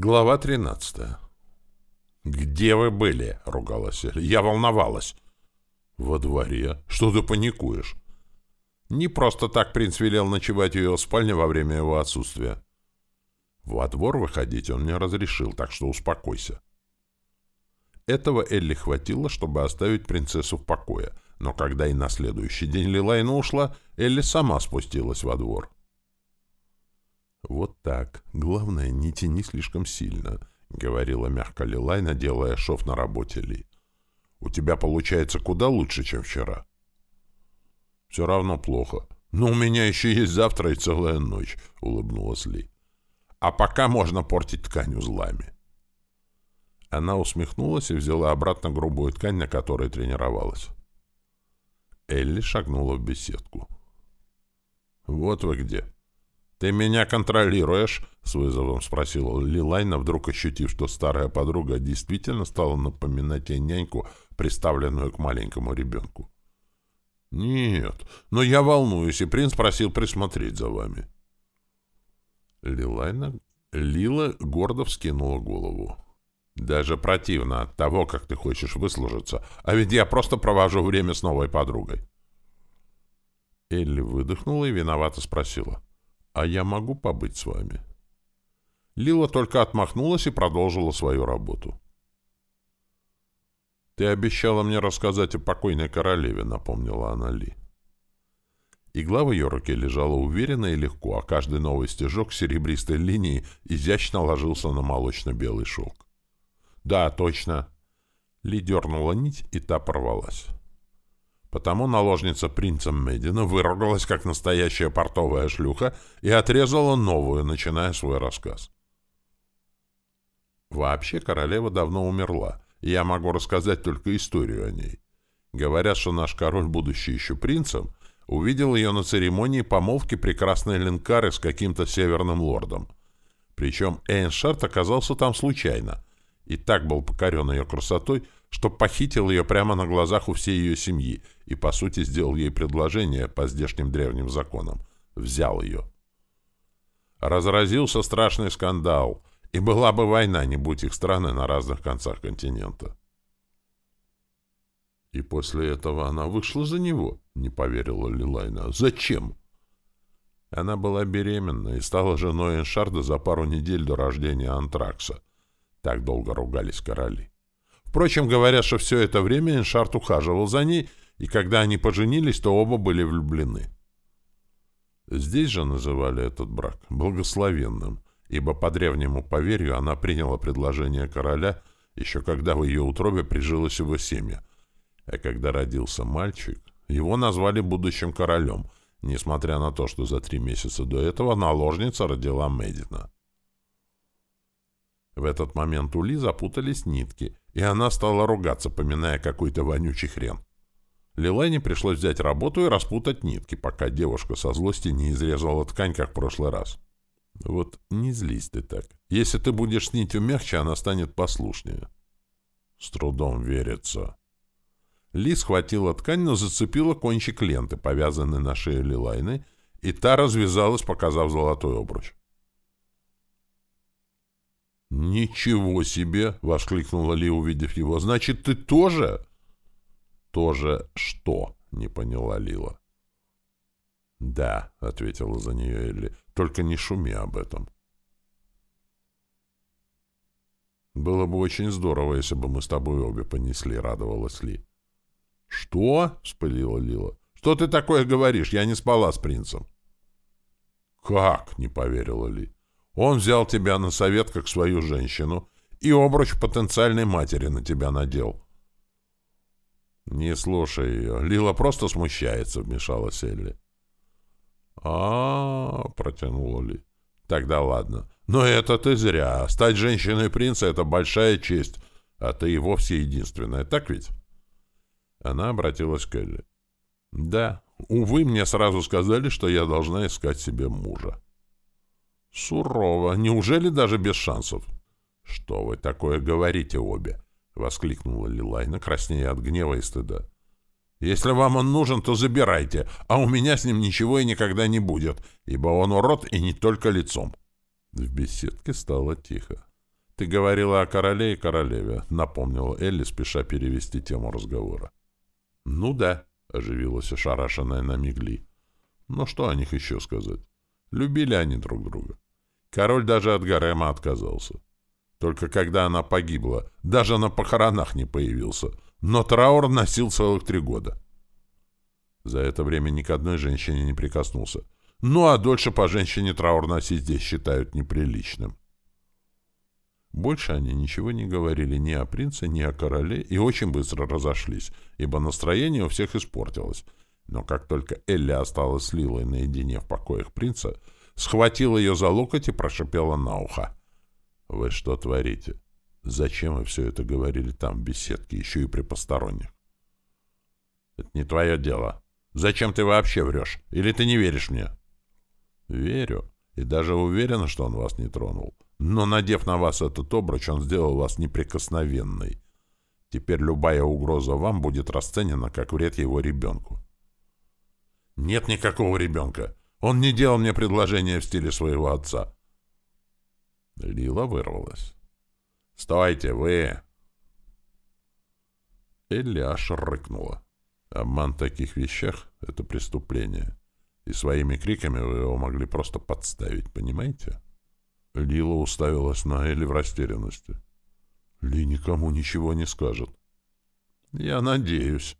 Глава 13. «Где вы были?» — ругалась Эля. «Я волновалась». «Во дворе? Что ты паникуешь?» «Не просто так принц велел ночевать в ее спальне во время его отсутствия». «Во двор выходить он мне разрешил, так что успокойся». Этого Элли хватило, чтобы оставить принцессу в покое, но когда и на следующий день Лилайна ушла, Элли сама спустилась во двор. «Вот так. Главное, не тяни слишком сильно», — говорила мягко Лилайна, делая шов на работе Ли. «У тебя получается куда лучше, чем вчера». «Все равно плохо. Но у меня еще есть завтра и целая ночь», — улыбнулась Ли. «А пока можно портить ткань узлами». Она усмехнулась и взяла обратно грубую ткань, на которой тренировалась. Элли шагнула в беседку. «Вот вы где!» «Ты меня контролируешь?» — с вызовом спросила Лилайна, вдруг ощутив, что старая подруга действительно стала напоминать ей няньку, приставленную к маленькому ребенку. «Нет, но я волнуюсь, и принц просил присмотреть за вами». Лилайна... Лила гордо вскинула голову. «Даже противно от того, как ты хочешь выслужиться, а ведь я просто провожу время с новой подругой». Элли выдохнула и виновато спросила. «А я могу побыть с вами?» Лила только отмахнулась и продолжила свою работу. «Ты обещала мне рассказать о покойной королеве», — напомнила она Ли. Игла в ее руке лежала уверенно и легко, а каждый новый стежок серебристой линии изящно ложился на молочно-белый шелк. «Да, точно!» Ли дернула нить, и та порвалась. Потому наложница принца Медина выругалась, как настоящая портовая шлюха, и отрезала новую, начиная свой рассказ. Вообще королева давно умерла, и я могу рассказать только историю о ней. Говорят, что наш король, будущий еще принцем, увидел ее на церемонии помолвки прекрасной Ленкары с каким-то северным лордом. Причем Эйншарт оказался там случайно, и так был покорен ее красотой, что похитил ее прямо на глазах у всей ее семьи и, по сути, сделал ей предложение по здешним древним законам. Взял ее. Разразился страшный скандал, и была бы война, не будь их страны на разных концах континента. И после этого она вышла за него, не поверила Лилайна. Зачем? Она была беременна и стала женой Эншарда за пару недель до рождения Антракса. Так долго ругались короли. Впрочем, говорят, что все это время Эншарт ухаживал за ней, и когда они поженились, то оба были влюблены. Здесь же называли этот брак благословенным, ибо по древнему поверью она приняла предложение короля, еще когда в ее утробе прижилось его семя. А когда родился мальчик, его назвали будущим королем, несмотря на то, что за три месяца до этого наложница родила Медина. В этот момент у Ли запутались нитки, и она стала ругаться, поминая какой-то вонючий хрен. Лилайне пришлось взять работу и распутать нитки, пока девушка со злости не изрезала ткань, как в прошлый раз. Вот не злись ты так. Если ты будешь нитью мягче, она станет послушнее. С трудом верится. Ли схватила ткань, но зацепила кончик ленты, повязанной на шее Лилайны, и та развязалась, показав золотой обруч. «Ничего себе!» — воскликнула Ли, увидев его. «Значит, ты тоже?» «Тоже что?» — не поняла Лила. «Да», — ответила за нее Элли, — «только не шуми об этом». «Было бы очень здорово, если бы мы с тобой обе понесли», — радовалась Ли. «Что?» — вспылила Лила. «Что ты такое говоришь? Я не спала с принцем». «Как?» — не поверила Ли. Он взял тебя на совет как свою женщину и обруч потенциальной матери на тебя надел. Не слушай ее. Лила просто смущается, вмешалась Элли. А, -а, -а протянула Ли. Тогда ладно. Но это ты зря. Стать женщиной принца — это большая честь, а ты и вовсе единственная, так ведь? Она обратилась к Элли. Да, увы, мне сразу сказали, что я должна искать себе мужа. Сурово. Неужели даже без шансов? Что вы такое говорите обе? Воскликнула Лилайна, краснея от гнева и стыда. Если вам он нужен, то забирайте, а у меня с ним ничего и никогда не будет, ибо он урод и не только лицом. В беседке стало тихо. «Ты говорила о короле и королеве», — напомнила Элли, спеша перевести тему разговора. «Ну да», — оживилась ошарашенная на мигли. «Ну что о них еще сказать? Любили они друг друга. Король даже от гарема отказался. Только когда она погибла, даже на похоронах не появился. Но траур носил целых три года. За это время ни к одной женщине не прикоснулся. Ну а дольше по женщине траур носить здесь считают неприличным. Больше они ничего не говорили ни о принце, ни о короле и очень быстро разошлись, ибо настроение у всех испортилось. Но как только Элли осталась с Лилой наедине в покоях принца, схватила ее за локоть и прошипела на ухо. «Вы что творите? Зачем вы все это говорили там, в беседке, еще и при посторонних?» «Это не твое дело. Зачем ты вообще врешь? Или ты не веришь мне?» «Верю. И даже уверена, что он вас не тронул. Но, надев на вас этот обруч, он сделал вас неприкосновенной. Теперь любая угроза вам будет расценена как вред его ребенку». «Нет никакого ребенка. Он не делал мне предложение в стиле своего отца». Лила вырвалась. «Стойте, вы!» Элли аж рыкнула. Обман в таких вещах — это преступление. И своими криками вы его могли просто подставить, понимаете? Лила уставилась на Элли в растерянности. Ли никому ничего не скажет. «Я надеюсь»,